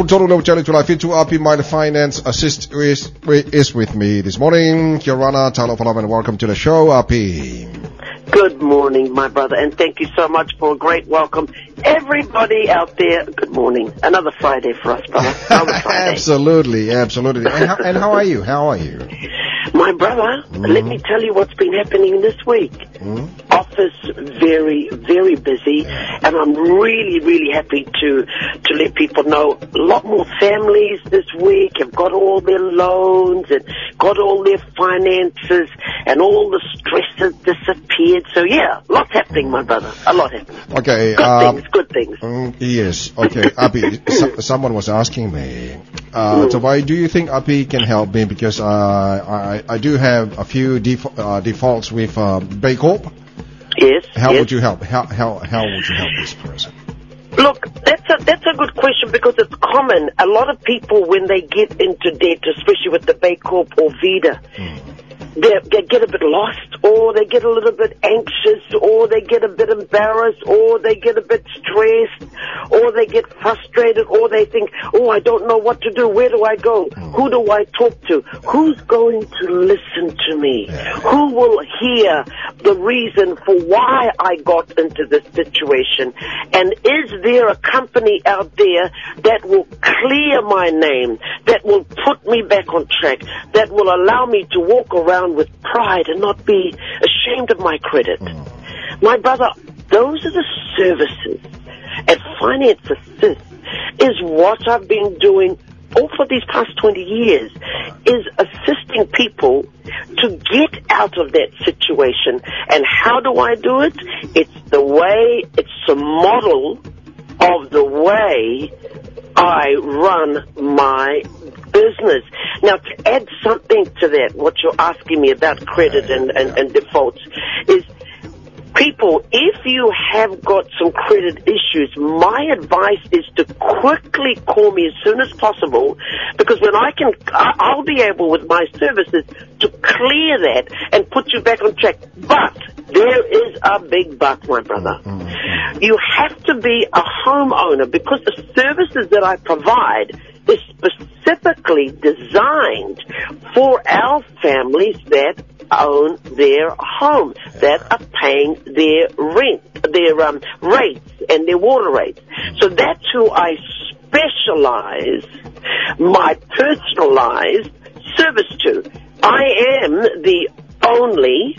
Full total no challenge will I fit to up in my finance assist is, is with me this morning. Kirana Talofalam and welcome to the show, Apii. Good morning, my brother, and thank you so much for a great welcome. Everybody out there, good morning. Another Friday for us, brother. Friday. absolutely, absolutely. And how, and how are you? How are you? My brother, let mm-hmm. me tell you what's been happening this week. Mm-hmm. Office very, very busy, and I'm really, really happy to to let people know a lot more families this week have got all their loans and got all their finances, and all the stress has disappeared. So yeah, lots happening, my brother. A lot happening. Okay. Good um, things, good things. Mm, Yes. Okay. Apii, so, someone was asking me, uh, so why do you think Apii can help me? Because uh, I I do have a few def- uh, defaults with uh. How yes. would you help? How how how would you help this person? Look, that's a that's a good question because it's common. A lot of people when they get into debt, especially with the Baycorp or Veda, they, they get a bit lost, or they get a little bit anxious, or they get a bit embarrassed, or they get a bit stressed, or they get frustrated, or they think, oh, I don't know what to do. Where do I go? Hmm. Who do I talk to? Who's going to listen to me? Who will hear the reason for why I got into this situation? And is there a company out there that will clear my name, that will put me back on track, that will allow me to walk around with pride and not be ashamed of my credit? My brother, those are the services at Finance Assist is what I've been doing all for these past 20 years is assisting people to get out of that situation. And how do I do it? It's the way, it's a model of the way I run my business. Now, to add something to that, what you're asking me about credit and, and, and defaults is people, if you have got some credit issues, my advice is to quickly call me as soon as possible because when I can, I'll be able with my services to clear that and put you back on track. But there is a big but, my brother. Mm, mm, mm. You have to be a homeowner because the services that I provide is specifically designed for our families that own their home, that are paying their rent, their um, rates and their water rates. So that's who I specialize my personalized service to. I am the only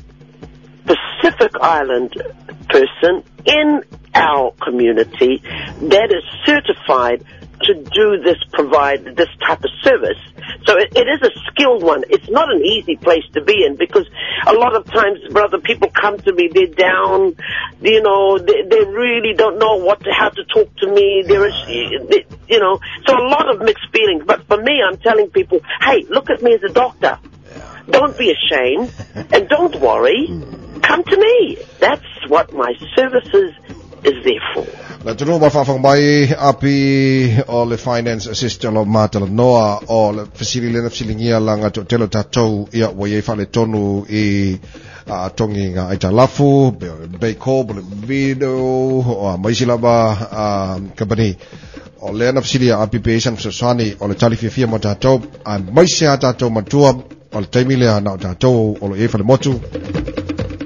Pacific Island person in our community that is certified to do this, provide this type of service. So it, it is a skilled one. It's not an easy place to be in because a lot of times, brother, people come to me, they're down, you know, they, they really don't know what to, how to talk to me. There is, they, you know, so a lot of mixed feelings. But for me, I'm telling people, hey, look at me as a doctor. Don't be ashamed and don't worry. Hmm. Come to me. That's what my services is there for. Na tunu ma whawhang mai api o le finance assistant o mātala noa o le fasili lena fasilingia langa to telo tātou ia wa iei whale tonu i a tongi ngā aita lafu, bei ko, video, o a maisilaba a company o le ana fasili api pe isan fasasani o le tali fia mo tātou a maise a tātou matua o le taimi lea na o tātou o le iei motu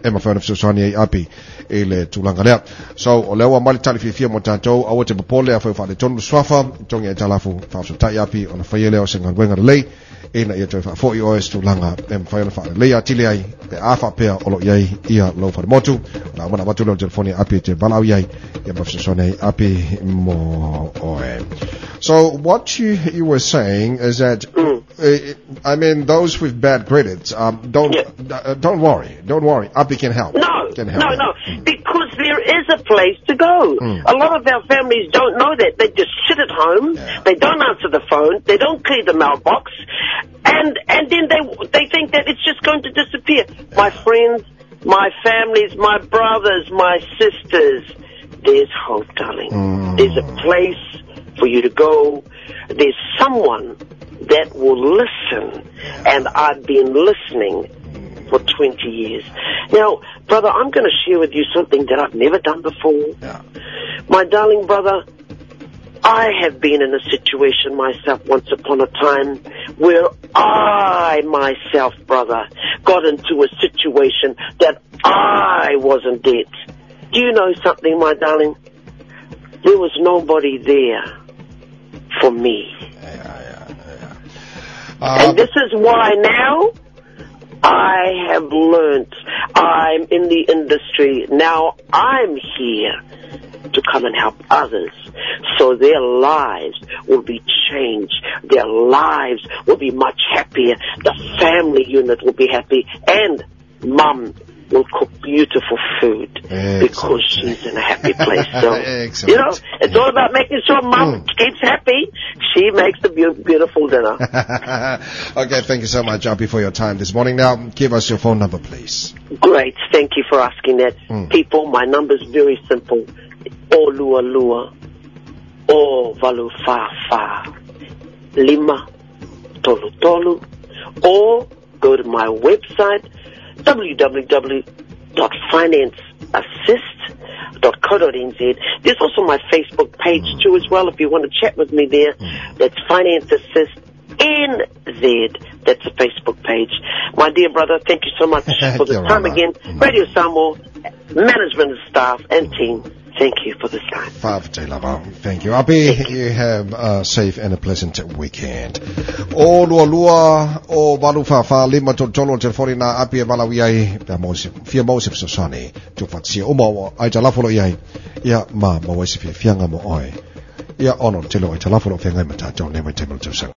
e ma whaana fisosani ai api e le tūlanga lea. So, o leo a mali tali fia mo tātou, awa te papole a whai whaare tonu swafa, tongi e talafu whaaso tai api, o na whai leo se nganguenga lei, e na ia toi wha fo i oes tūlanga, e ma whai ana whaare lei a tili ai, e a wha pea o lo iai ia lo whaare motu, na wana watu leo telefoni api te balau iai, ia ma fisosani ai api mo oe. So, what you, you were saying is that, uh, I mean, those with bad credits, um, don't, uh, don't worry, don't worry, api can help. No, can help. no, no, because there is a place to go. A lot of our families don't know that. They just sit at home. They don't answer the phone. They don't clear the mailbox, and and then they they think that it's just going to disappear. My friends, my families, my brothers, my sisters. There's hope, darling. There's a place for you to go. There's someone that will listen, and I've been listening for 20 years. Now, brother, I'm going to share with you something that I've never done before. My darling brother, I have been in a situation myself once upon a time where I myself, brother, got into a situation that I wasn't dead. Do you know something, my darling? There was nobody there for me. Uh, And this is why now I have learnt. I'm in the industry. Now I'm here to come and help others so their lives will be changed. Their lives will be much happier. The family unit will be happy and mum will cook beautiful food because she's in a happy place. So, you know, it's all about making sure mum Mm. keeps happy. She makes the beau- beautiful dinner. okay, thank you so much, Apii, for your time this morning. Now, give us your phone number, please. Great. Thank you for asking that. Mm. People, my number is very simple. O lua lua. O valu fa fa. Lima. Tolu tolu. Or go to my website, www.financeassist.co.nz. There's also my Facebook page too as well if you want to chat with me there. That's Finance Assist NZ. That's a Facebook page. My dear brother, thank you so much for the time right. again. Mm. Radio Samoa, management staff and team, thank you for this time. Five Taylor Brown. Thank you. Apii, you have a safe and a pleasant weekend. O lua lua, o balu fa fa lima to tolo telefoni na api e malawi ai, pia mausi, fia mausi fisa sani, tu fatsi o mawa, ai talafolo iai, ia ma mawasi fia fianga mo oi. Ia ono telo ai talafolo fia ngai mata, tau nema temo tu sang.